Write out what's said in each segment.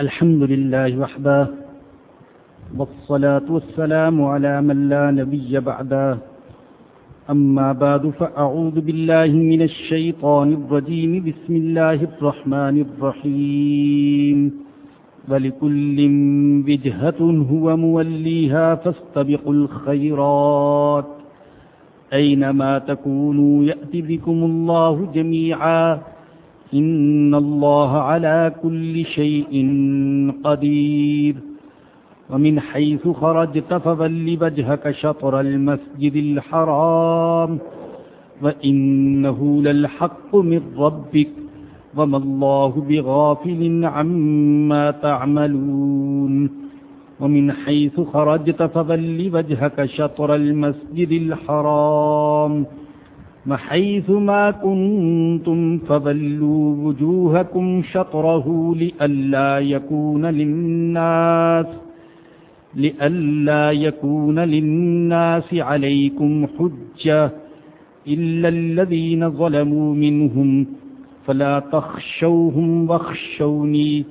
الحمد لله وحده، والصلاة والسلام على من لا نبي بعده. أما بعد، فأعوذ بالله من الشيطان الرجيم. بسم الله الرحمن الرحيم. ولكل وجهة هو موليها فاستبقوا الخيرات. أينما تكونوا، يأتي بكم الله جميعا. إن الله على كل شيء قدير. ومن حيث خرجت فبل وجهك شطر المسجد الحرام. وإنه للحق من ربك. وما الله بغافل عما تعملون. ومن حيث خرجت فبل وجهك شطر المسجد الحرام. وإنه ما كنتم فبلوا وجوهكم شطره لألا يكون للناس لألا يكون للناس عليكم حجة إلا الذين ظلموا منهم فلا تخشوهم واخشوني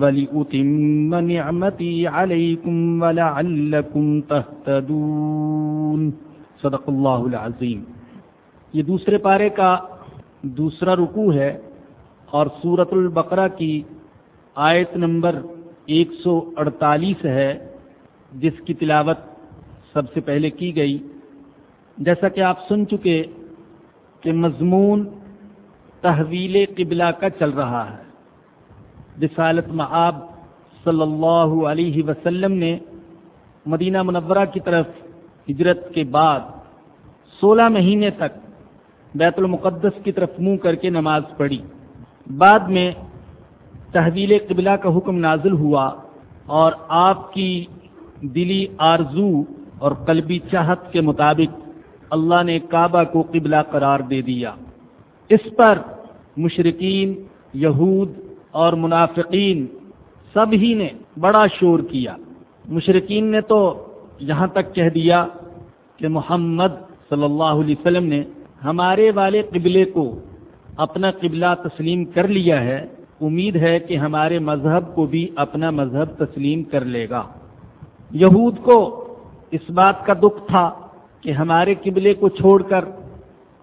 ولأتم نعمتي عليكم ولعلكم تهتدون. صدق الله العظيم. یہ دوسرے پارے کا دوسرا رکوع ہے اور سورت البقرہ کی آیت نمبر ایک سو اڑتالیس ہے، جس کی تلاوت سب سے پہلے کی گئی۔ جیسا کہ آپ سن چکے کہ مضمون تحویل قبلہ کا چل رہا ہے۔ رسالت معاب صلی اللہ علیہ وسلم نے مدینہ منورہ کی طرف ہجرت کے بعد سولہ مہینے تک بیت المقدس کی طرف منہ کر کے نماز پڑھی۔ بعد میں تحویل قبلہ کا حکم نازل ہوا اور آپ کی دلی آرزو اور قلبی چاہت کے مطابق اللہ نے کعبہ کو قبلہ قرار دے دیا۔ اس پر مشرقین یہود اور منافقین سب ہی نے بڑا شور کیا۔ مشرقین نے تو یہاں تک کہہ دیا کہ محمد صلی اللہ علیہ وسلم نے ہمارے والے قبلے کو اپنا قبلہ تسلیم کر لیا ہے، امید ہے کہ ہمارے مذہب کو بھی اپنا مذہب تسلیم کر لے گا۔ یہود کو اس بات کا دکھ تھا کہ ہمارے قبلے کو چھوڑ کر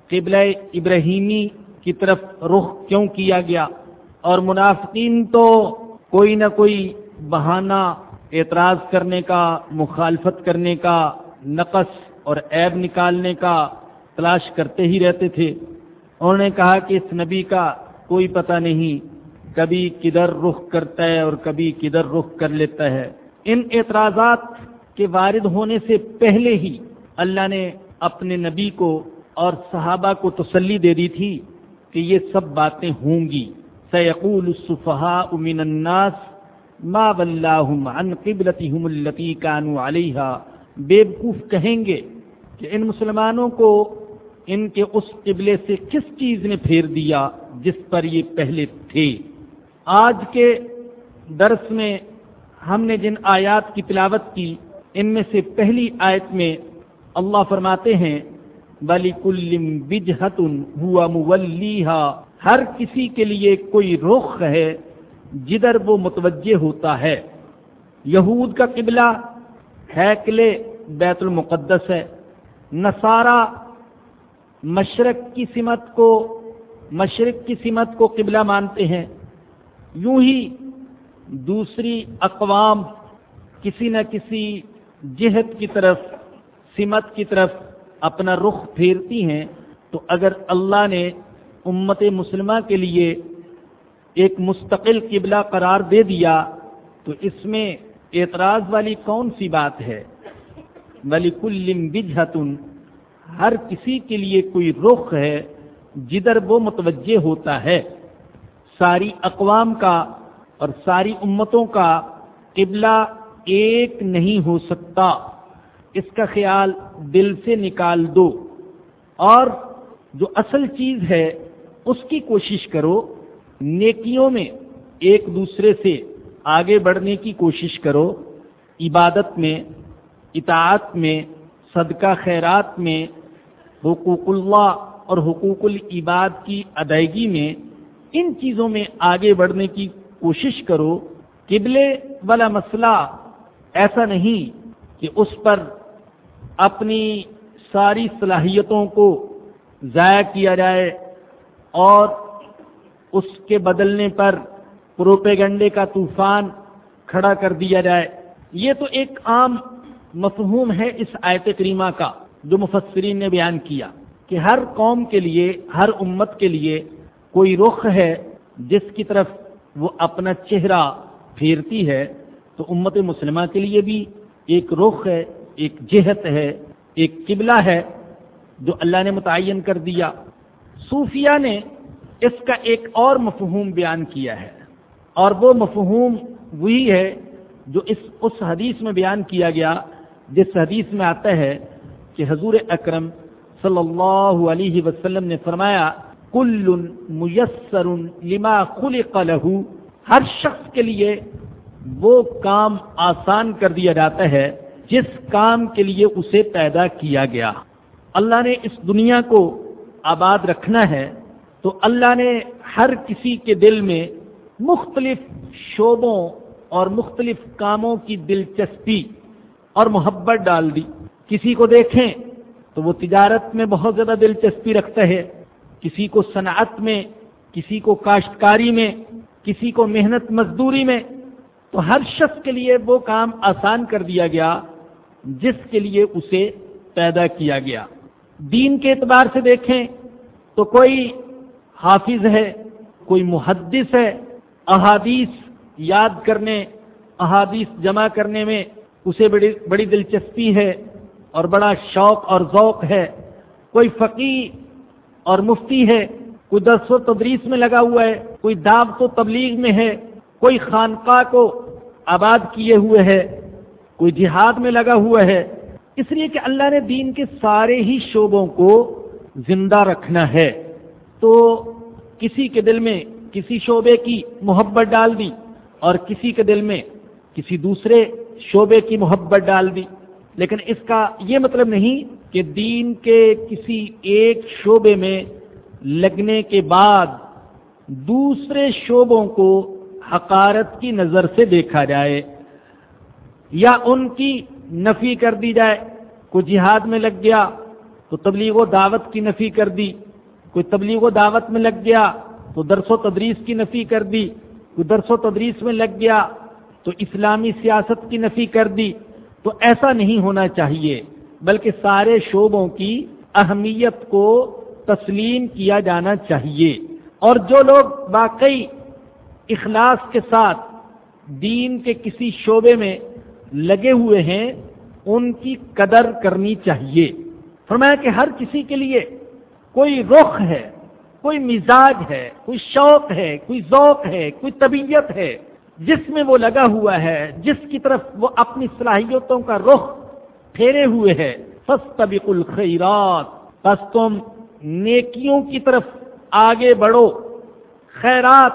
قبلہ ابراہیمی کی طرف رخ کیوں کیا گیا؟ اور منافقین تو کوئی نہ کوئی بہانہ اعتراض کرنے کا، مخالفت کرنے کا، نقص اور عیب نکالنے کا تلاش کرتے ہی رہتے تھے۔ انہوں نے کہا کہ اس نبی کا کوئی پتہ نہیں کبھی کدھر رخ کرتا ہے اور کبھی کدھر رخ کر لیتا ہے۔ ان اعتراضات کے وارد ہونے سے پہلے ہی اللہ نے اپنے نبی کو اور صحابہ کو تسلی دے دی تھی کہ یہ سب باتیں ہوں گی۔ سیقول الصفحاء من الناس ما واللہم عن قبلتهم اللتی کانوا علیہا بیبکوف کہیں گے کہ ان مسلمانوں کو ان کے اس قبلے سے کس چیز نے پھیر دیا جس پر یہ پہلے تھے؟ آج کے درس میں ہم نے جن آیات کی تلاوت کی، ان میں سے پہلی آیت میں اللہ فرماتے ہیں بلی کلم بجہتن ہوا مولیحا ہر کسی کے لیے کوئی رخ ہے جدھر وہ متوجہ ہوتا ہے۔ یہود کا قبلہ، ہیکلے بیت المقدس ہے۔ نصارہ مشرق کی سمت کو، مشرق کی سمت کو قبلہ مانتے ہیں۔ یوں ہی دوسری اقوام کسی نہ کسی جہت کی طرف، سمت کی طرف اپنا رخ پھیرتی ہیں۔ تو اگر اللہ نے امت مسلمہ کے لیے ایک مستقل قبلہ قرار دے دیا، تو اس میں اعتراض والی کون سی بات ہے؟ ولی کلم بجہتن ہر کسی کے لیے کوئی رخ ہے جدھر وہ متوجہ ہوتا ہے۔ ساری اقوام کا اور ساری امتوں کا قبلہ ایک نہیں ہو سکتا۔ اس کا خیال دل سے نکال دو۔ اور جو اصل چیز ہے، اس کی کوشش کرو۔ نیکیوں میں ایک دوسرے سے آگے بڑھنے کی کوشش کرو۔ عبادت میں، اطاعت میں، صدقہ خیرات میں حقوق اللہ اور حقوق العباد کی ادائیگی میں ان چیزوں میں آگے بڑھنے کی کوشش کرو۔ قبلے والا مسئلہ ایسا نہیں کہ اس پر اپنی ساری صلاحیتوں کو ضائع کیا جائے اور اس کے بدلنے پر پروپیگنڈے کا طوفان کھڑا کر دیا جائے۔ یہ تو ایک عام مفہوم ہے اس آیت کریمہ کا۔ جو مفسرین نے بیان کیا کہ ہر قوم کے لیے، ہر امت کے لیے کوئی رخ ہے جس کی طرف وہ اپنا چہرہ پھیرتی ہے، تو امت مسلمہ کے لیے بھی ایک رخ ہے، ایک جہت ہے، ایک قبلہ ہے جو اللہ نے متعین کر دیا۔ صوفیہ نے اس کا ایک اور مفہوم بیان کیا ہے۔ اور وہ مفہوم وہی ہے جو اس اس حدیث میں بیان کیا گیا، جس حدیث میں آتا ہے کہ حضور اکرم صلی اللہ علیہ وسلم نے فرمایا، کل میسر لما خلق له ہر شخص کے لیے وہ کام آسان کر دیا جاتا ہے، جس کام کے لیے اسے پیدا کیا گیا۔ اللہ نے اس دنیا کو آباد رکھنا ہے، تو اللہ نے ہر کسی کے دل میں مختلف شعبوں اور مختلف کاموں کی دلچسپی اور محبت ڈال دی۔ کسی کو دیکھیں تو وہ تجارت میں بہت زیادہ دلچسپی رکھتا ہے۔ کسی کو صنعت میں، کسی کو کاشتکاری میں، کسی کو محنت مزدوری میں۔ تو ہر شخص کے لیے وہ کام آسان کر دیا گیا، جس کے لیے اسے پیدا کیا گیا۔ دین کے اعتبار سے دیکھیں تو کوئی حافظ ہے، کوئی محدث ہے۔ احادیث یاد کرنے، احادیث جمع کرنے میں اسے بڑی بڑی دلچسپی ہے۔ اور بڑا شوق اور ذوق ہے۔ کوئی فقی اور مفتی ہے، کوئی درس و تدریس میں لگا ہوا ہے، کوئی دعوت و تبلیغ میں ہے، کوئی خانقاہ کو آباد کیے ہوئے ہے، کوئی جہاد میں لگا ہوا ہے۔ اس لیے کہ اللہ نے دین کے سارے ہی شعبوں کو زندہ رکھنا ہے۔ تو کسی کے دل میں کسی شعبے کی محبت ڈال دی اور کسی کے دل میں کسی دوسرے شعبے کی محبت ڈال دی۔ لیکن اس کا یہ مطلب نہیں کہ دین کے کسی ایک شعبے میں لگنے کے بعد دوسرے شعبوں کو حقارت کی نظر سے دیکھا جائے یا ان کی نفی کر دی جائے۔ کوئی جہاد میں لگ گیا تو تبلیغ و دعوت کی نفی کر دی۔ کوئی تبلیغ و دعوت میں لگ گیا تو درس و تدریس کی نفی کر دی۔ کوئی درس و تدریس میں لگ گیا تو اسلامی سیاست کی نفی کر دی۔ تو ایسا نہیں ہونا چاہیے، بلکہ سارے شعبوں کی اہمیت کو تسلیم کیا جانا چاہیے۔ اور جو لوگ واقعی اخلاص کے ساتھ دین کے کسی شعبے میں لگے ہوئے ہیں، ان کی قدر کرنی چاہیے۔ فرمایا کہ ہر کسی کے لیے کوئی رخ ہے، کوئی مزاج ہے، کوئی شوق ہے، کوئی ذوق ہے، کوئی طبیعت ہے۔ جس میں وہ لگا ہوا ہے، جس کی طرف وہ اپنی صلاحیتوں کا رخ پھیرے ہوئے ہے۔ فستبق الخیرات۔ بس تم نیکیوں کی طرف آگے بڑھو۔ خیرات،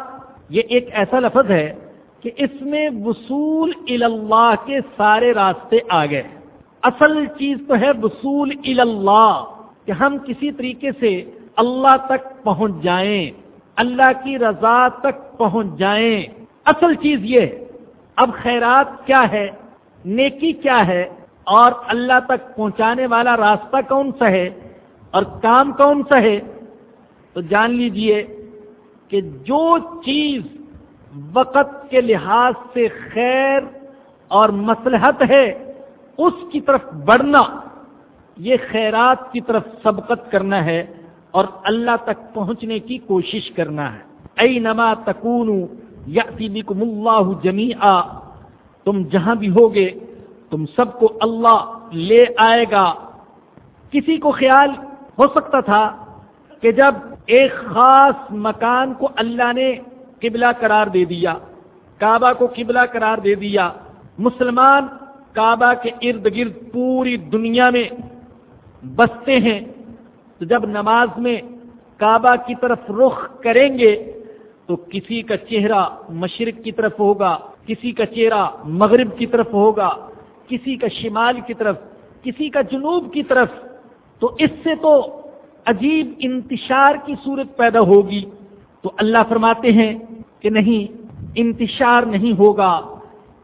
یہ ایک ایسا لفظ ہے کہ اس میں وصول اللہ کے سارے راستے آ گئے اصل چیز تو ہے وصول اللہ، کہ ہم کسی طریقے سے اللہ تک پہنچ جائیں، اللہ کی رضا تک پہنچ جائیں۔ اصل چیز یہ اب خیرات کیا ہے، نیکی کیا ہے، اور اللہ تک پہنچانے والا راستہ کون سا ہے اور کام کون سا ہے، تو جان لیجیے کہ جو چیز وقت کے لحاظ سے خیر اور مسلحت ہے، اس کی طرف بڑھنا، یہ خیرات کی طرف سبقت کرنا ہے اور اللہ تک پہنچنے کی کوشش کرنا ہے۔ ائی نما تکون یا بکم اللہ جمی تم جہاں بھی ہوگے، تم سب کو اللہ لے آئے گا۔ کسی کو خیال ہو سکتا تھا کہ جب ایک خاص مکان کو اللہ نے قبلہ قرار دے دیا، کعبہ کو قبلہ قرار دے دیا، مسلمان کعبہ کے ارد گرد پوری دنیا میں بستے ہیں، تو جب نماز میں کعبہ کی طرف رخ کریں گے تو کسی کا چہرہ مشرق کی طرف ہوگا، کسی کا چہرہ مغرب کی طرف ہوگا، کسی کا شمال کی طرف، کسی کا جنوب کی طرف، تو اس سے تو عجیب انتشار کی صورت پیدا ہوگی۔ تو اللہ فرماتے ہیں کہ نہیں، انتشار نہیں ہوگا۔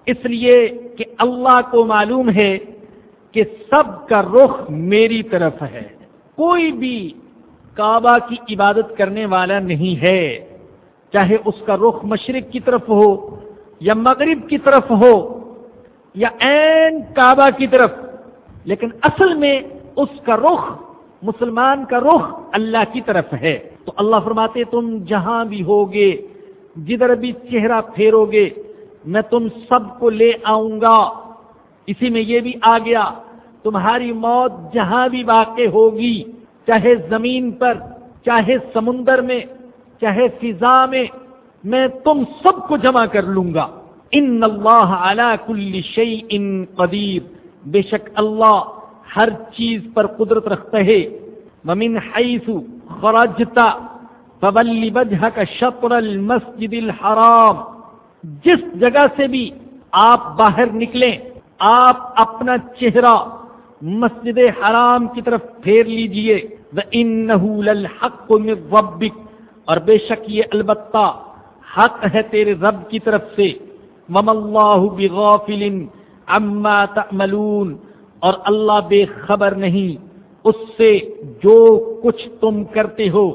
اس لیے کہ اللہ کو معلوم ہے کہ سب کا رخ میری طرف ہے۔ کوئی بھی کعبہ کی عبادت کرنے والا نہیں ہے۔ چاہے اس کا رخ مشرق کی طرف ہو یا مغرب کی طرف ہو یا این کعبہ کی طرف، لیکن اصل میں اس کا رخ، مسلمان کا رخ اللہ کی طرف ہے۔ تو اللہ فرماتے تم جہاں بھی ہوگے، جدھر بھی چہرہ پھیرو گے میں تم سب کو لے آؤں گا۔ اسی میں یہ بھی آ گیا، تمہاری موت جہاں بھی واقع ہوگی، چاہے زمین پر، چاہے سمندر میں چاہے فضا میں میں تم سب کو جمع کر لوں گا۔ ان اللہ علی کل شعی ان قدیر۔ بے شک اللہ ہر چیز پر قدرت رکھتا ہے۔ ممن حیث خرجتا فولی وجہ کا شطر المسجد الحرام۔ جس جگہ سے بھی آپ باہر نکلیں، آپ اپنا چہرہ مسجد حرام کی طرف پھیر لیجیے۔ وَإِنَّهُ لَلْحَقُ مِنْ رَبِّكَ۔ اور بے شک یہ البتہ حق ہے تیرے رب کی طرف سے۔ وَمَا اللَّهُ بِغَافِلٍ عَمَّا تَعْمَلُونَ۔ اور اللہ بے خبر نہیں، اس سے جو کچھ تم کرتے ہو۔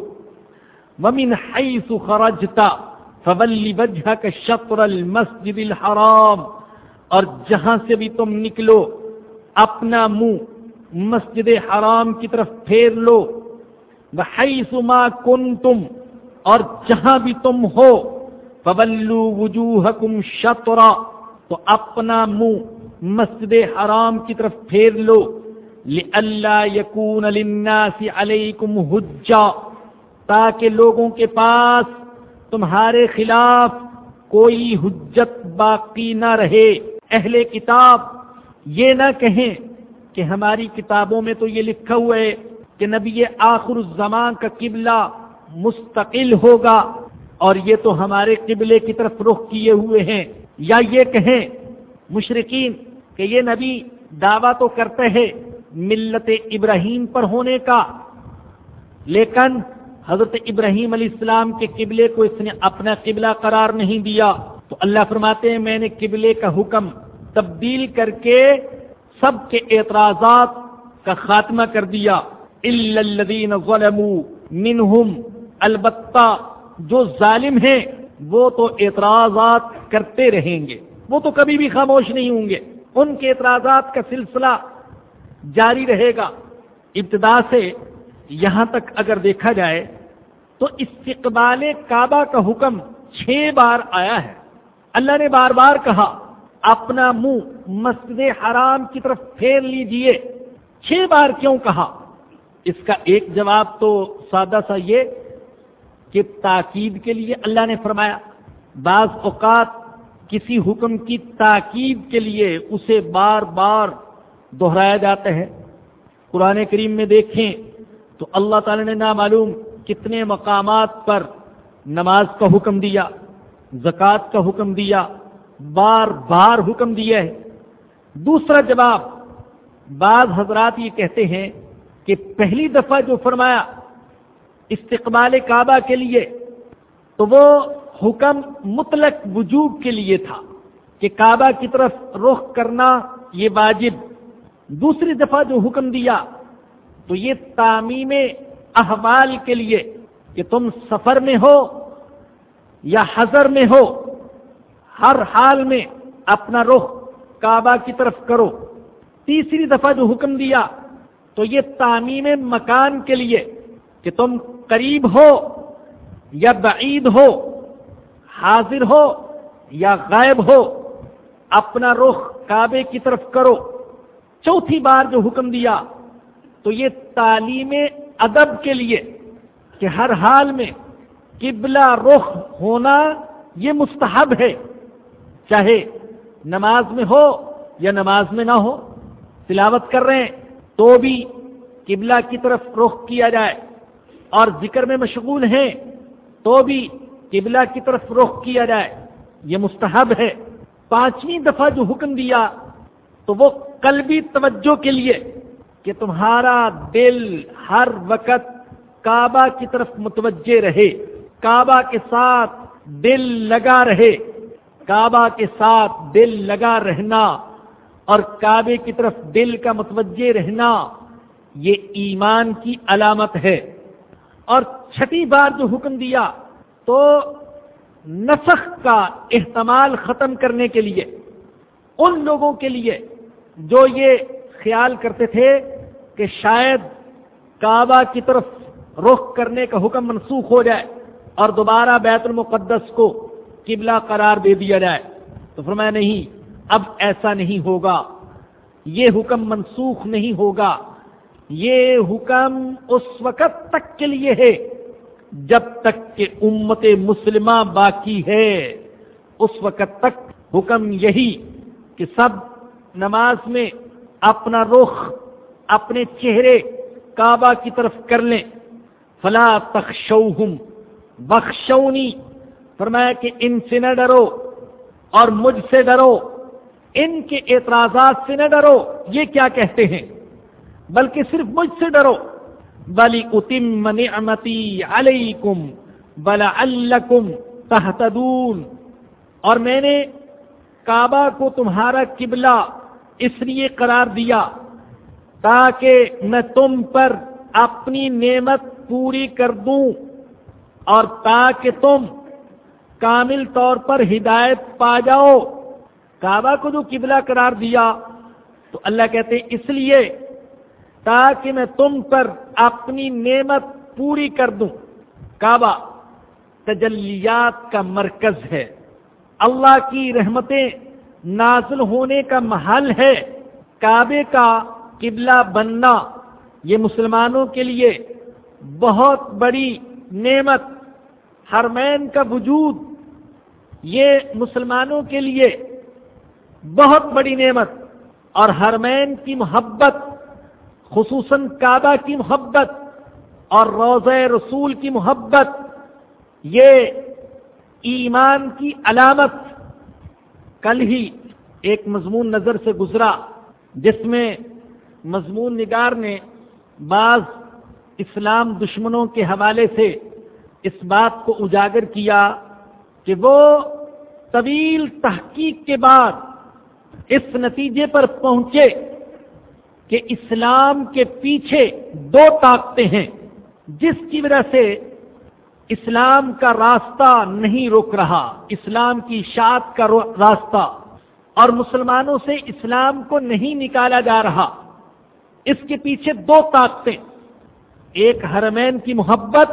وَمِنْ حَيْثُ خَرَجْتَ، فَوَلِّ وَجْهَكَ شَطْرَ الْمَسْجِدِ الْحَرَامِ۔ اور جہاں سے بھی تم نکلو، اپنا منہ مسجد حرام کی طرف پھیر لو۔ وَحَيْثُ مَا كُنْتُمْ اور جہاں بھی تم ہو فَوَلُّوا وُجُوهَكُمْ شَطْرَ تو اپنا منہ مسجد حرام کی طرف پھیر لو۔ لِأَلَّا يَكُونَ لِلنَّاسِ عَلَيْكُمْ حُجَّةً تاکہ لوگوں کے پاس تمہارے خلاف کوئی حجت باقی نہ رہے۔ اہل کتاب، یہ نہ کہیں کہ ہماری کتابوں میں تو یہ لکھا ہوا ہے کہ نبی آخر الزمان کا قبلہ مستقل ہوگا اور یہ تو ہمارے قبلے کی طرف رخ کیے ہوئے ہیں۔ یا یہ کہیں، مشرقین، کہ یہ نبی دعویٰ تو کرتے ہیں ملت ابراہیم پر ہونے کا، لیکن حضرت ابراہیم علیہ السلام کے قبلے کو اس نے اپنا قبلہ قرار نہیں دیا۔ تو اللہ فرماتے ہیں، میں نے قبلے کا حکم تبدیل کر کے سب کے اعتراضات کا خاتمہ کر دیا۔ الدین ظلموا منہم البتہ جو ظالم ہیں وہ تو اعتراضات کرتے رہیں گے وہ تو کبھی بھی خاموش نہیں ہوں گے ان کے اعتراضات کا سلسلہ جاری رہے گا ابتدا سے یہاں تک اگر دیکھا جائے تو استقبال کعبہ کا حکم چھ بار آیا ہے اللہ نے بار بار کہا اپنا منہ مسجد حرام کی طرف پھیر لیجیے چھ بار کیوں کہا اس کا ایک جواب تو سادہ سا یہ کہ تاکید کے لیے اللہ نے فرمایا، بعض اوقات کسی حکم کی تاکید کے لیے اسے بار بار دہرایا جاتا ہے۔ قرآن کریم میں دیکھیں تو اللہ تعالی نے نامعلوم کتنے مقامات پر نماز کا حکم دیا، زکوٰۃ کا حکم دیا، بار بار حکم دیا ہے۔ دوسرا جواب، بعض حضرات یہ کہتے ہیں کہ پہلی دفعہ جو فرمایا استقبال کعبہ کے لیے، تو وہ حکم مطلق وجوب کے لیے تھا کہ کعبہ کی طرف رخ کرنا یہ واجب۔ دوسری دفعہ جو حکم دیا، تو یہ تعمیم احوال کے لیے کہ تم سفر میں ہو یا حضر میں ہو، ہر حال میں اپنا رخ کعبہ کی طرف کرو۔ تیسری دفعہ جو حکم دیا، تو یہ تعمیم مکان کے لیے کہ تم قریب ہو یا بعید ہو، حاضر ہو یا غائب ہو، اپنا رخ کعبے کی طرف کرو۔ چوتھی بار جو حکم دیا، تو یہ تعلیم ادب کے لیے کہ ہر حال میں قبلہ رخ ہونا یہ مستحب ہے۔ چاہے نماز میں ہو یا نماز میں نہ ہو، تلاوت کر رہے ہیں، تو بھی قبلہ کی طرف رخ کیا جائے۔ اور ذکر میں مشغول ہیں تو بھی قبلہ کی طرف رخ کیا جائے، یہ مستحب ہے۔ پانچویں دفعہ جو حکم دیا تو وہ قلبی توجہ کے لیے کہ تمہارا دل ہر وقت کعبہ کی طرف متوجہ رہے، کعبہ کے ساتھ دل لگا رہے، کعبہ کے ساتھ دل لگا رہنا اور کعبے کی طرف دل کا متوجہ رہنا، یہ ایمان کی علامت ہے۔ اور چھٹی بار جو حکم دیا تو نسخ کا احتمال ختم کرنے کے لیے، ان لوگوں کے لیے جو یہ خیال کرتے تھے کہ شاید کعبہ کی طرف رخ کرنے کا حکم منسوخ ہو جائے اور دوبارہ بیت المقدس کو قبلہ قرار دے دیا جائے۔ تو فرمایا نہیں، اب ایسا نہیں ہوگا، یہ حکم منسوخ نہیں ہوگا۔ یہ حکم اس وقت تک کے لیے ہے جب تک کہ امت مسلمہ باقی ہے۔ اس وقت تک حکم یہی کہ سب نماز میں اپنا رخ، اپنے چہرے کعبہ کی طرف کر لیں۔ فلا تخشوہم بخشونی۔ فرمایا کہ ان سے نہ ڈرو اور مجھ سے ڈرو۔ ان کے اعتراضات سے نہ ڈرو۔ یہ کیا کہتے ہیں؟ بلکہ صرف مجھ سے ڈرو۔ بلی اتم نعمتی علیکم بلا الکم تحتدون اور میں نے کعبہ کو تمہارا قبلہ اس لیے قرار دیا تاکہ میں تم پر اپنی نعمت پوری کر دوں اور تاکہ تم کامل طور پر ہدایت پا جاؤ۔ کعبہ کو جو قبلہ قرار دیا تو اللہ کہتے ہیں اس لیے تاکہ میں تم پر اپنی نعمت پوری کر دوں۔ کعبہ تجلیات کا مرکز ہے۔ اللہ کی رحمتیں نازل ہونے کا محل ہے۔ کعبے کا قبلہ بننا یہ مسلمانوں کے لیے بہت بڑی نعمت، حرمین کا وجود، یہ مسلمانوں کے لیے بہت بڑی نعمت اور حرمین کی محبت۔ خصوصاً کعبہ کی محبت اور روز رسول کی محبت، یہ ایمان کی علامت کل ہی ایک مضمون نظر سے گزرا، جس میں مضمون نگار نے بعض اسلام دشمنوں کے حوالے سے اس بات کو اجاگر کیا کہ وہ طویل تحقیق کے بعد اس نتیجے پر پہنچے۔ کہ اسلام کے پیچھے دو طاقتیں ہیں، جس کی وجہ سے اسلام کا راستہ نہیں رک رہا، اسلام کی اشاعت کا راستہ، اور مسلمانوں سے اسلام کو نہیں نکالا جا رہا۔ اس کے پیچھے دو طاقتیں، ایک حرمین کی محبت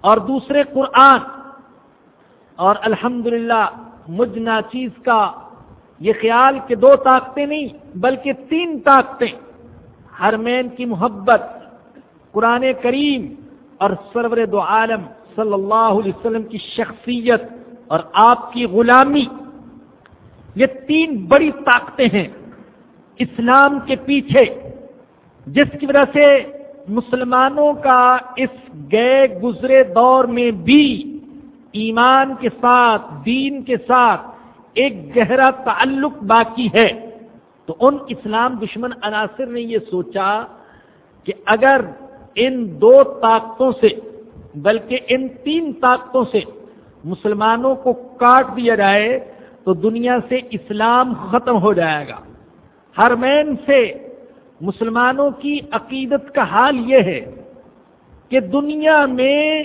اور دوسرے قرآن۔ اور الحمدللہ للہ مجھ ناچیز کا یہ خیال کہ دو طاقتیں نہیں بلکہ تین طاقتیں، حرمین کی محبت، قرآن کریم اور سرور دو عالم صلی اللہ علیہ وسلم کی شخصیت اور آپ کی غلامی۔ یہ تین بڑی طاقتیں ہیں اسلام کے پیچھے، جس کی وجہ سے مسلمانوں کا اس گئے گزرے دور میں بھی ایمان کے ساتھ، دین کے ساتھ ایک گہرا تعلق باقی ہے تو ان اسلام دشمن عناصر نے یہ سوچا کہ اگر ان دو طاقتوں سے، بلکہ ان تین طاقتوں سے مسلمانوں کو کاٹ دیا جائے، تو دنیا سے اسلام ختم ہو جائے گا۔ ہر مین سے مسلمانوں کی عقیدت کا حال یہ ہے کہ دنیا میں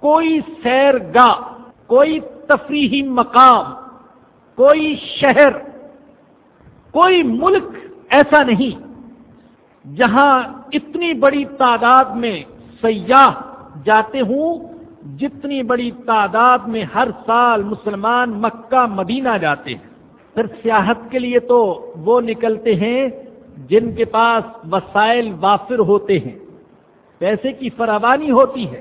کوئی سیر گاہ کوئی تفریحی مقام کوئی شہر، کوئی ملک ایسا نہیں جہاں اتنی بڑی تعداد میں سیاح جاتے ہوں، جتنی بڑی تعداد میں ہر سال مسلمان مکہ، مدینہ جاتے ہیں۔ پھر سیاحت کے لیے تو وہ نکلتے ہیں جن کے پاس وسائل وافر ہوتے ہیں۔ پیسے کی فراوانی ہوتی ہے،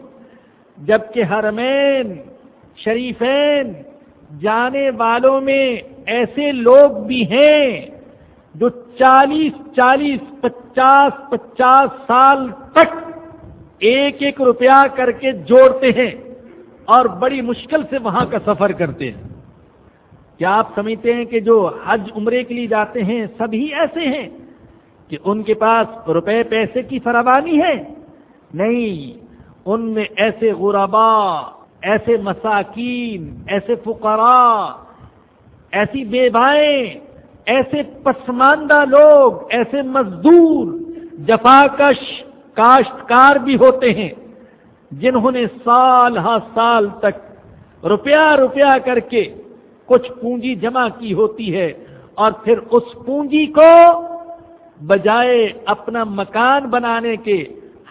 جبکہ حرمین، شریفین جانے والوں میں ایسے لوگ بھی ہیں جو چالیس چالیس، پچاس پچاس سال تک ایک ایک روپیہ کر کے جوڑتے ہیں اور بڑی مشکل سے وہاں کا سفر کرتے ہیں۔ کیا آپ سمجھتے ہیں کہ جو حج عمرے کے لیے جاتے ہیں سبھی ایسے ہیں کہ ان کے پاس روپے، پیسے کی فراوانی ہے؟ نہیں، ان میں ایسے غربا ایسے مساکین، ایسے فقراء، ایسی بے ایسے پسماندہ لوگ، ایسے مزدور، جفاکش، کاشتکار بھی ہوتے ہیں، جنہوں نے سال ہا سال تک روپیہ روپیہ کر کے کچھ پونجی جمع کی ہوتی ہے اور پھر اس پونجی کو بجائے اپنا مکان بنانے کے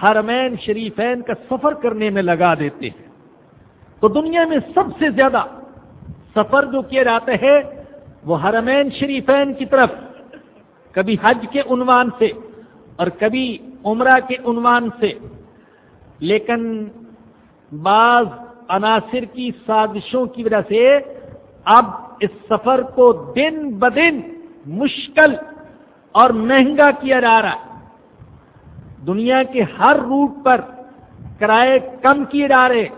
حرمین شریفین کا سفر کرنے میں لگا دیتے ہیں۔ تو دنیا میں سب سے زیادہ سفر جو کیا جاتا ہے وہ حرمین شریفین کی طرف، کبھی حج کے عنوان سے اور کبھی عمرہ کے عنوان سے۔ لیکن بعض عناصر کی سازشوں کی وجہ سے اب اس سفر کو دن بدن مشکل اور مہنگا کیا جا رہا ہے۔ دنیا کے ہر روٹ پر کرائے کم کیے جا رہے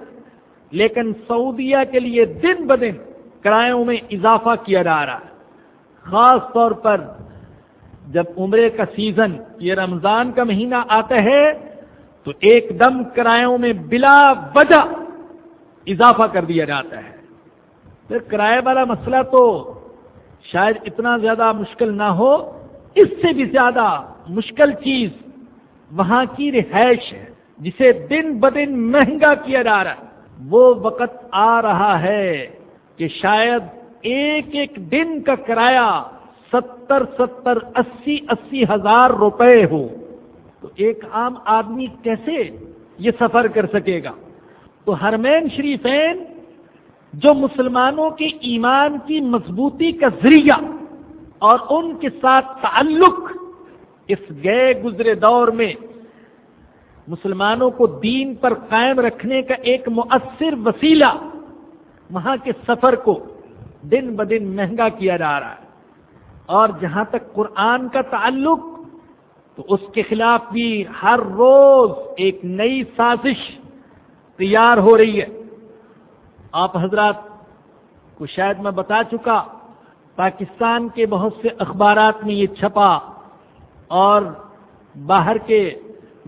لیکن سعودیہ کے لیے دن بدن کرایوں میں اضافہ کیا جا رہا ہے۔ خاص طور پر جب عمرے کا سیزن یہ رمضان کا مہینہ آتا ہے، تو ایک دم کرایوں میں بلا وجہ اضافہ کر دیا جاتا ہے۔ پھر کرایہ والا مسئلہ تو شاید اتنا زیادہ مشکل نہ ہو، اس سے بھی زیادہ مشکل چیز وہاں کی رہائش ہے، جسے دن بدن مہنگا کیا جا رہا ہے۔ وہ وقت آ رہا ہے کہ شاید ایک ایک دن کا کرایہ ستر ستر اسی اسی ہزار روپے ہو۔ تو ایک عام آدمی کیسے یہ سفر کر سکے گا؟ تو ہرمین شریفین، جو مسلمانوں کے ایمان کی مضبوطی کا ذریعہ اور ان کے ساتھ تعلق اس گئے گزرے دور میں مسلمانوں کو دین پر قائم رکھنے کا ایک مؤثر وسیلہ وہاں کے سفر کو دن بدن مہنگا کیا جا رہا ہے۔ اور جہاں تک قرآن کا تعلق، تو اس کے خلاف بھی ہر روز ایک نئی سازش تیار ہو رہی ہے۔ آپ حضرات کو شاید میں بتا چکا، پاکستان کے بہت سے اخبارات میں یہ چھپا اور باہر کے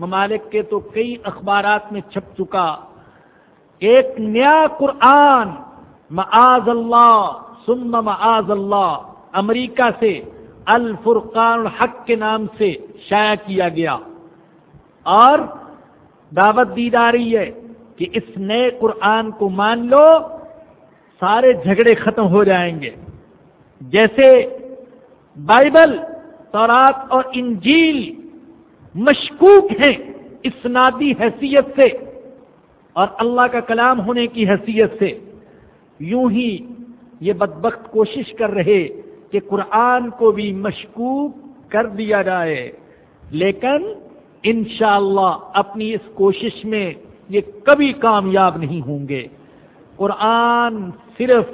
ممالک کے تو کئی اخبارات میں چھپ چکا۔ ایک نیا قرآن، معاذ اللہ، ثم معاذ اللہ، امریکہ سے، الفرقان الحق کے نام سے شائع کیا گیا۔ اور دعوت دی جا رہی ہے کہ اس نئے قرآن کو مان لو، سارے جھگڑے ختم ہو جائیں گے۔ جیسے بائبل، تورات اور انجیل مشکوک ہیں اسنادی حیثیت سے اور اللہ کا کلام ہونے کی حیثیت سے یوں ہی یہ بدبخت کوشش کر رہے کہ قرآن کو بھی مشکوک کر دیا جائے۔ لیکن انشاءاللہ اللہ اپنی اس کوشش میں یہ کبھی کامیاب نہیں ہوں گے۔ قرآن صرف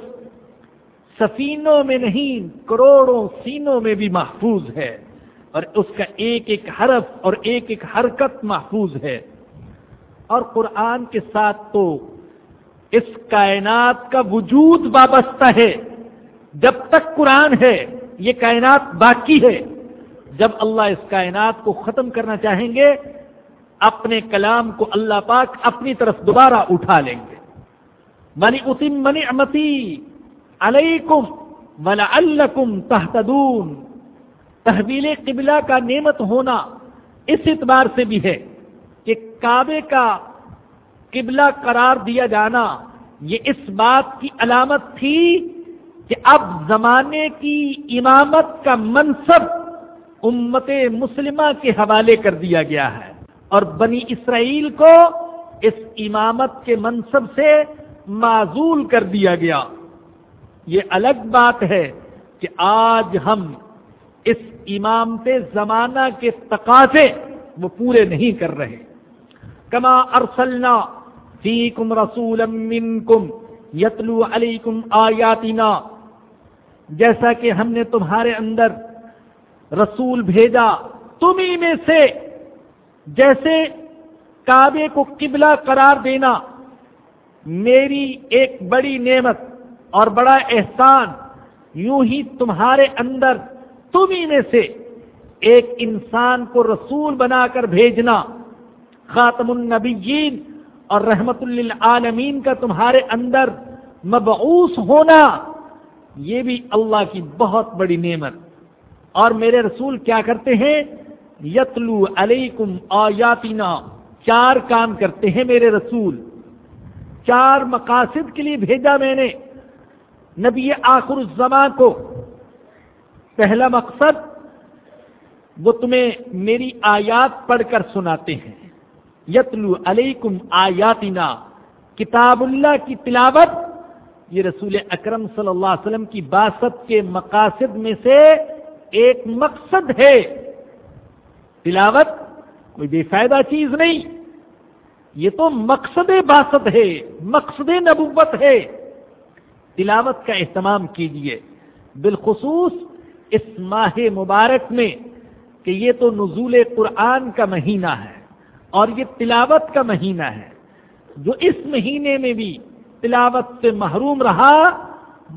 سفینوں میں نہیں، کروڑوں سینوں میں بھی محفوظ ہے۔ اور اس کا ایک ایک حرف اور ایک ایک حرکت محفوظ ہے۔ اور قرآن کے ساتھ تو اس کائنات کا وجود وابستہ ہے۔ جب تک قرآن ہے، یہ کائنات باقی ہے۔ جب اللہ اس کائنات کو ختم کرنا چاہیں گے، اپنے کلام کو اللہ پاک اپنی طرف دوبارہ اٹھا لیں گے۔ منی اتم منی امتی علیکم ولا الکم تحتدون تحویل قبلہ کا نعمت ہونا اس اعتبار سے بھی ہے کہ کعبے کا قبلہ قرار دیا جانا یہ اس بات کی علامت تھی کہ اب زمانے کی امامت کا منصب امت مسلمہ کے حوالے کر دیا گیا ہے اور بنی اسرائیل کو اس امامت کے منصب سے معذول کر دیا گیا یہ الگ بات ہے کہ آج ہم اس امامت زمانہ کے تقاضے وہ پورے نہیں کر رہے۔ کما ارسلنا فیکم رسولا منکم یتلو علیکم آیاتنا۔ جیسا کہ ہم نے تمہارے اندر رسول بھیجا، تمہیں میں سے جیسے کعبے کو قبلہ قرار دینا میری ایک بڑی نعمت اور بڑا احسان یوں ہی تمہارے اندر تمہیں میں سے ایک انسان کو رسول بنا کر بھیجنا۔ خاتم النبیین اور رحمت للعالمین کا تمہارے اندر مبعوث ہونا، یہ بھی اللہ کی بہت بڑی نعمت۔ اور میرے رسول کیا کرتے ہیں؟ یتلو علیکم آیاتنا۔ چار کام کرتے ہیں میرے رسول۔ چار مقاصد کے لیے بھیجا میں نے۔ نبی آخر الزمان کو پہلا مقصد وہ تمہیں میری آیات پڑھ کر سناتے ہیں۔ یتلو علیکم آیاتنا، کتاب اللہ کی تلاوت۔ یہ رسول اکرم صلی اللہ علیہ وسلم کی باست کے مقاصد میں سے ایک مقصد ہے۔ تلاوت، کوئی بے فائدہ چیز نہیں۔ یہ تو مقصد باسط ہے، مقصد نبوت ہے۔ تلاوت کا اہتمام کیجیے بالخصوص اس ماہ مبارک میں کہ یہ تو نزول قرآن کا مہینہ ہے اور یہ تلاوت کا مہینہ ہے۔ جو اس مہینے میں بھی تلاوت سے محروم رہا،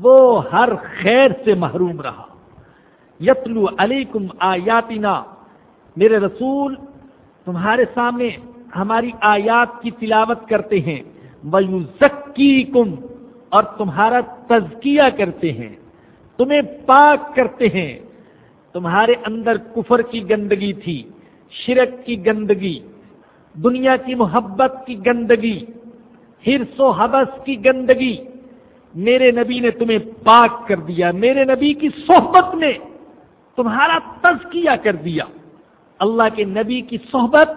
وہ ہر خیر سے محروم رہا۔ یتلو علیکم آیاتنا، میرے رسول، تمہارے سامنے ہماری آیات کی تلاوت کرتے ہیں۔ ویو کم اور تمہارا تزکیہ کرتے ہیں۔ تمہیں پاک کرتے ہیں۔ تمہارے اندر کفر کی گندگی تھی، شرک کی گندگی، دنیا کی محبت کی گندگی، ہرس و حبس کی گندگی۔ میرے نبی نے تمہیں پاک کر دیا، میرے نبی کی صحبت نے تمہارا تزکیہ کر دیا۔ اللہ کے نبی کی صحبت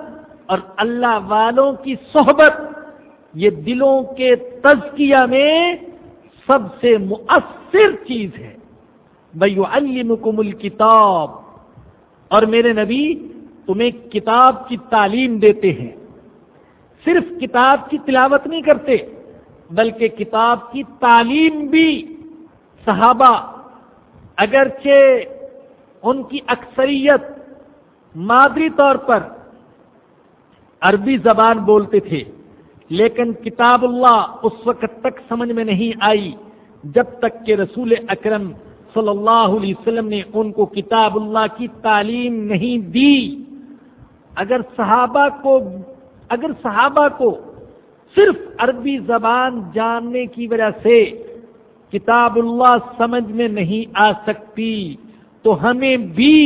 اور اللہ والوں کی صحبت، یہ دلوں کے تزکیہ میں سب سے مؤثر چیز ہے۔ بھائی المکم الکتاب اور میرے نبی تمہیں کتاب کی تعلیم دیتے ہیں۔ صرف کتاب کی تلاوت نہیں کرتے، بلکہ کتاب کی تعلیم بھی۔ صحابہ، اگرچہ ان کی اکثریت مادری طور پر عربی زبان بولتے تھے، لیکن کتاب اللہ اس وقت تک سمجھ میں نہیں آئی جب تک کہ رسول اکرم صلی اللہ علیہ وسلم نے ان کو کتاب اللہ کی تعلیم نہیں دی۔ اگر صحابہ کو، اگر صحابہ کو صرف عربی زبان جاننے کی وجہ سے کتاب اللہ سمجھ میں نہیں آ سکتی، تو ہمیں بھی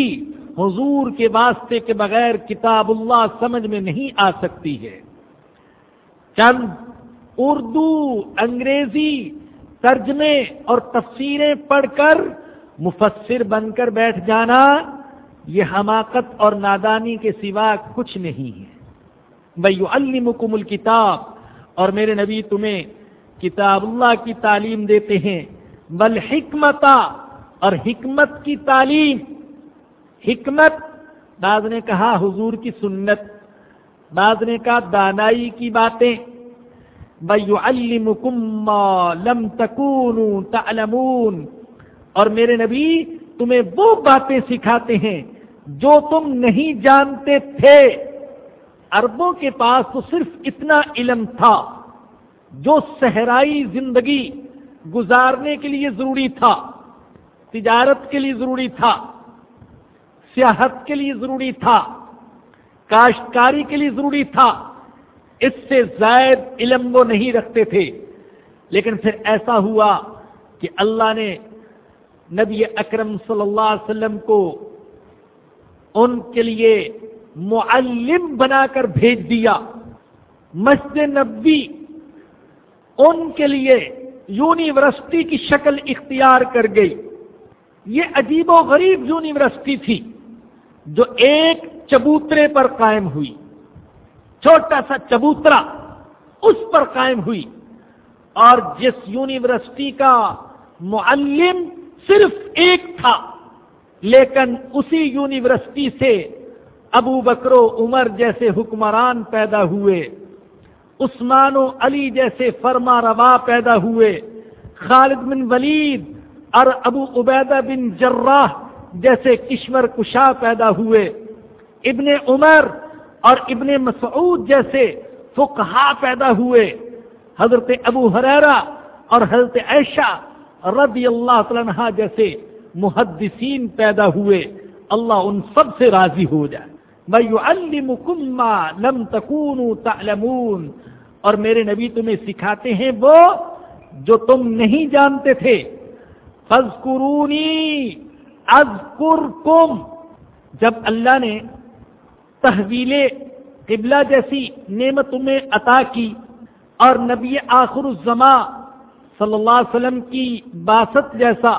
حضور کے واسطے کے بغیر کتاب اللہ سمجھ میں نہیں آ سکتی ہے۔ چند اردو، انگریزی ترجمے اور تفسیریں پڑھ کر مفسر بن کر بیٹھ جانا، یہ حماقت اور نادانی کے سوا کچھ نہیں ہے۔ بھائی المکم الکتاب، اور میرے نبی تمہیں کتاب اللہ کی تعلیم دیتے ہیں۔ بل حکمتا اور حکمت کی تعلیم۔ حکمت، بعض نے کہا حضور کی سنت، بعض نے کہا دانائی کی باتیں۔ بھائی المکم لم تکون تعلمون۔ اور میرے نبی تمہیں وہ باتیں سکھاتے ہیں جو تم نہیں جانتے تھے۔ اربوں کے پاس تو صرف اتنا علم تھا جو صحرائی زندگی گزارنے کے لیے ضروری تھا، تجارت کے لیے ضروری تھا، سیاحت کے لیے ضروری تھا، کاشتکاری کے لیے ضروری تھا۔ اس سے زائد علم وہ نہیں رکھتے تھے۔ لیکن پھر ایسا ہوا کہ اللہ نے نبی اکرم صلی اللہ علیہ وسلم کو ان کے لیے معلم بنا کر بھیج دیا۔ مسجد نبی ان کے لیے یونیورسٹی کی شکل اختیار کر گئی۔ یہ عجیب و غریب یونیورسٹی تھی جو ایک چبوترے پر قائم ہوئی۔ چھوٹا سا چبوترا اس پر قائم ہوئی۔ اور جس یونیورسٹی کا معلم صرف ایک تھا، لیکن اسی یونیورسٹی سے ابو بکر و عمر جیسے حکمران پیدا ہوئے، عثمان و علی جیسے فرما روا پیدا ہوئے، خالد بن ولید اور ابو عبیدہ بن جراح جیسے کشمر کشا پیدا ہوئے، ابن عمر اور ابن مسعود جیسے فقہا پیدا ہوئے، حضرت ابو حریرا اور حضرت عائشہ رضی اللہ عنہ جیسے محدثین پیدا ہوئے، اللہ ان سب سے راضی ہو جائے۔ میں لم تکونوا تعلمون۔ اور میرے نبی تمہیں سکھاتے ہیں وہ جو تم نہیں جانتے تھے۔ فضکرونی اذکرکم۔ جب اللہ نے تحویل قبلہ جیسی نعمت تمہیں عطا کی اور نبی آخر الزما صلی اللہ علیہ وسلم کی باسط جیسا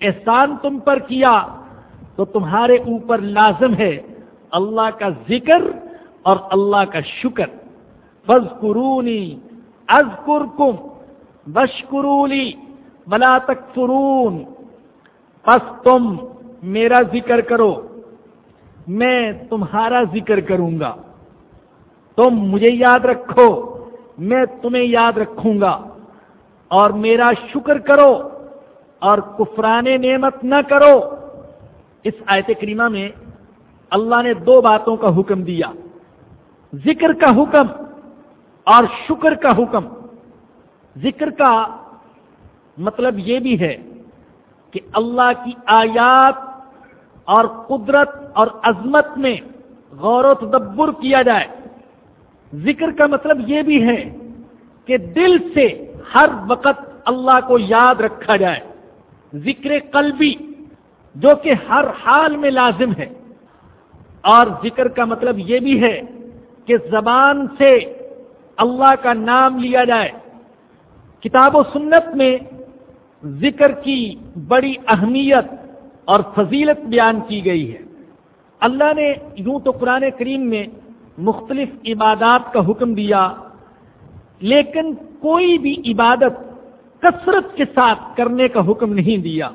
احسان تم پر کیا تو تمہارے اوپر لازم ہے اللہ کا ذکر اور اللہ کا شکر۔ فض قرونی از کم بشکرولی بلا تک فرون بس تم میرا ذکر کرو، میں تمہارا ذکر کروں گا۔ تم مجھے یاد رکھو، میں تمہیں یاد رکھوں گا۔ اور میرا شکر کرو اور کفران نعمت نہ کرو۔ اس آیت کریمہ میں اللہ نے دو باتوں کا حکم دیا۔ ذکر کا حکم اور شکر کا حکم۔ ذکر کا مطلب یہ بھی ہے کہ اللہ کی آیات اور قدرت اور عظمت میں غور و تدبر کیا جائے۔ ذکر کا مطلب یہ بھی ہے کہ دل سے ہر وقت اللہ کو یاد رکھا جائے۔ ذکر قلبی، جو کہ ہر حال میں لازم ہے۔ اور ذکر کا مطلب یہ بھی ہے کہ زبان سے اللہ کا نام لیا جائے۔ کتاب و سنت میں ذکر کی بڑی اہمیت اور فضیلت بیان کی گئی ہے۔ اللہ نے یوں تو قرآن کریم میں مختلف عبادات کا حکم دیا۔ لیکن کوئی بھی عبادت کثرت کے ساتھ کرنے کا حکم نہیں دیا۔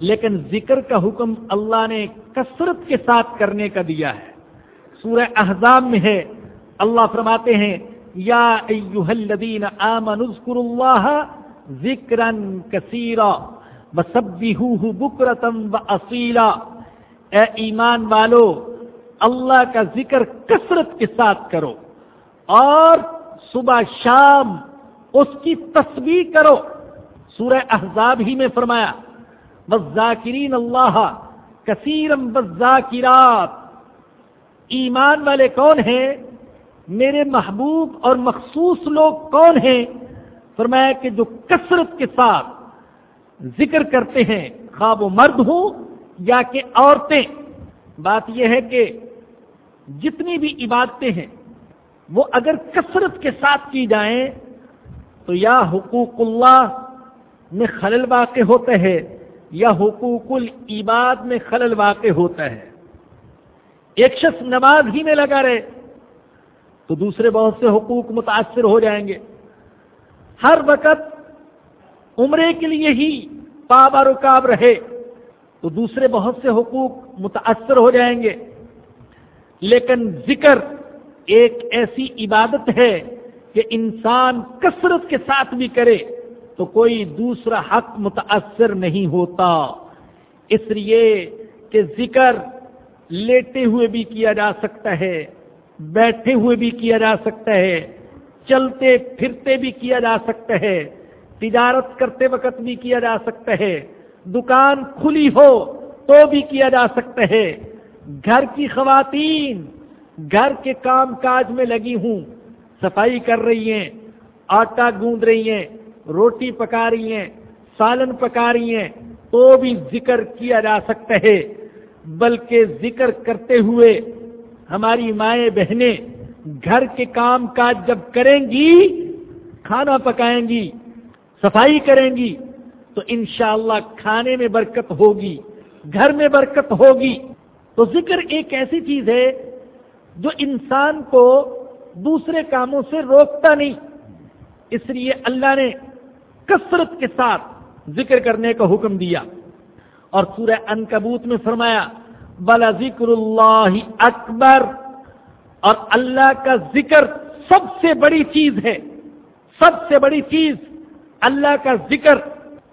لیکن ذکر کا حکم اللہ نے کثرت کے ساتھ کرنے کا دیا ہے۔ سورہ احزاب میں ہے۔ اللہ فرماتے ہیں، یا ایوہ الذین آمنوا اذکروا اللہ ذکرا کثیرا وسبحوہ بکرتا و اصیلا اے ایمان والو، اللہ کا ذکر کثرت کے ساتھ کرو۔ اور صبح شام اس کی تصویر کرو۔ سورہ احزاب ہی میں فرمایا بذاکرین اللہ کثیرم بذاکرات ایمان والے کون ہیں؟ میرے محبوب اور مخصوص لوگ کون ہیں؟ فرمایا کہ جو کثرت کے ساتھ ذکر کرتے ہیں، خواب و مرد ہوں یا کہ عورتیں۔ بات یہ ہے کہ جتنی بھی عبادتیں ہیں وہ اگر کثرت کے ساتھ کی جائیں تو یا حقوق اللہ میں خلل واقع ہوتا ہے یا حقوق العباد میں خلل واقع ہوتا ہے ایک شخص نماز ہی میں لگا رہے تو دوسرے بہت سے حقوق متاثر ہو جائیں گے۔ ہر وقت عمرے کے لیے ہی پابا رکاب رہے تو دوسرے بہت سے حقوق متاثر ہو جائیں گے۔ لیکن ذکر ایک ایسی عبادت ہے کہ انسان کثرت کے ساتھ بھی کرے تو کوئی دوسرا حق متاثر نہیں ہوتا۔ اس لیے کہ ذکر لیٹے ہوئے بھی کیا جا سکتا ہے، بیٹھے ہوئے بھی کیا جا سکتا ہے، چلتے پھرتے بھی کیا جا سکتا ہے، تجارت کرتے وقت بھی کیا جا سکتا ہے، دکان کھلی ہو تو بھی کیا جا سکتا ہے، گھر کی خواتین گھر کے کام کاج میں لگی ہوں، صفائی کر رہی ہیں، آٹا گوند رہی ہیں، روٹی پکا رہی ہیں، سالن پکا رہی ہیں، تو بھی ذکر کیا جا سکتا ہے۔ بلکہ ذکر کرتے ہوئے ہماری مائیں بہنیں گھر کے کام کاج جب کریں گی، کھانا پکائیں گی، صفائی کریں گی، تو انشاءاللہ کھانے میں برکت ہوگی، گھر میں برکت ہوگی۔ تو ذکر ایک ایسی چیز ہے جو انسان کو دوسرے کاموں سے روکتا نہیں۔ اس لیے اللہ نے کثرت کے ساتھ ذکر کرنے کا حکم دیا۔ اور سورہ انکبوت میں فرمایا بلا ذکر اللہ اکبر اور اللہ کا ذکر سب سے بڑی چیز ہے۔ سب سے بڑی چیز اللہ کا ذکر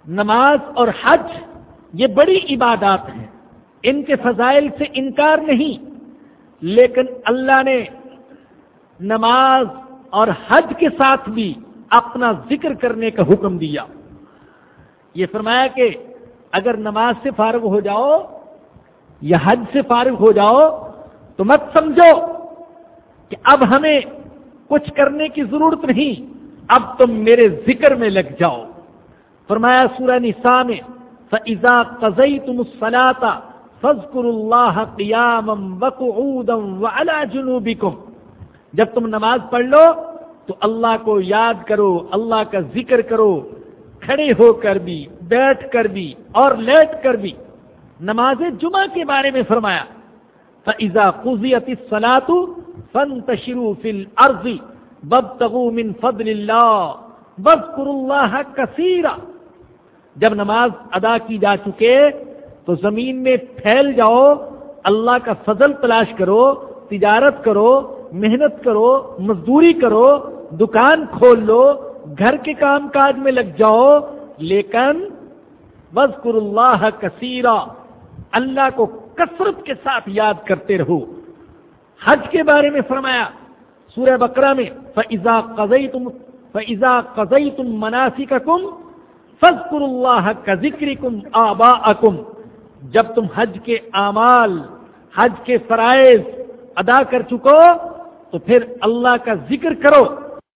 نماز اور حج، یہ بڑی عبادات ہیں۔ ان کے فضائل سے انکار نہیں۔ لیکن اللہ نے نماز اور حج کے ساتھ بھی اپنا ذکر کرنے کا حکم دیا۔ یہ فرمایا کہ اگر نماز سے فارغ ہو جاؤ یا حج سے فارغ ہو جاؤ تو مت سمجھو کہ اب ہمیں کچھ کرنے کی ضرورت نہیں، اب تم میرے ذکر میں لگ جاؤ۔ فرمایا سورہ نساء میں فضا قزئی تم فضکر اللہ قیام جنوبکم۔ جب تم نماز پڑھ لو تو اللہ کو یاد کرو، اللہ کا ذکر کرو۔ کھڑے ہو کر بھی، بیٹھ کر بھی اور لیٹ کر بھی۔ نماز جمعہ کے بارے میں فرمایا فضا قزیت سلاط فن تشرو فل عرضی بب من فضل اللہ بذکر اللہ کثیرا جب نماز ادا کی جا چکے تو زمین میں پھیل جاؤ، اللہ کا فضل تلاش کرو، تجارت کرو، محنت کرو، مزدوری کرو، دکان کھول لو، گھر کے کام کاج میں لگ جاؤ، لیکن وزقر اللہ کثیرا، اللہ کو کثرت کے ساتھ یاد کرتے رہو۔ حج کے بارے میں فرمایا، سورہ بکرا میں فضا قزئی تم فضا قزئی تم مناسی کا کم فضکر اللہ کا ذکر کم آبا جب تم حج کے اعمال، حج کے فرائض ادا کر چکو، تو پھر اللہ کا ذکر کرو۔